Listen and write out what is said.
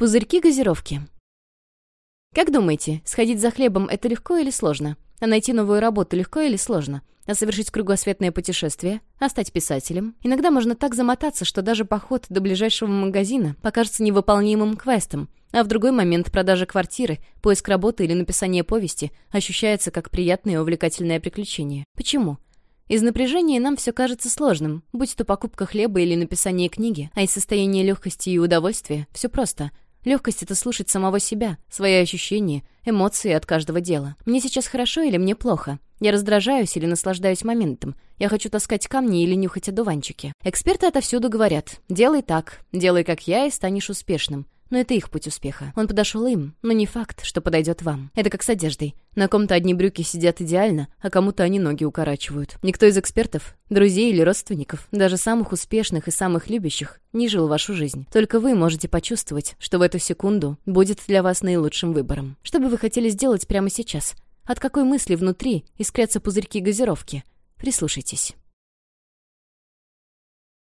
Пузырьки газировки. Как думаете, сходить за хлебом — это легко или сложно? А найти новую работу легко или сложно? А совершить кругосветное путешествие? А стать писателем? Иногда можно так замотаться, что даже поход до ближайшего магазина покажется невыполнимым квестом, а в другой момент продажа квартиры, поиск работы или написание повести ощущается как приятное и увлекательное приключение. Почему? Из напряжения нам все кажется сложным, будь то покупка хлеба или написание книги, а из состояния легкости и удовольствия все просто — Легкость — это слушать самого себя, свои ощущения, эмоции от каждого дела. Мне сейчас хорошо или мне плохо? Я раздражаюсь или наслаждаюсь моментом? Я хочу таскать камни или нюхать одуванчики? Эксперты отовсюду говорят «делай так, делай как я и станешь успешным». Но это их путь успеха. Он подошел им, но не факт, что подойдет вам. Это как с одеждой. На ком-то одни брюки сидят идеально, а кому-то они ноги укорачивают. Никто из экспертов, друзей или родственников, даже самых успешных и самых любящих, не жил вашу жизнь. Только вы можете почувствовать, что в эту секунду будет для вас наилучшим выбором. Что бы вы хотели сделать прямо сейчас? От какой мысли внутри искрятся пузырьки газировки? Прислушайтесь.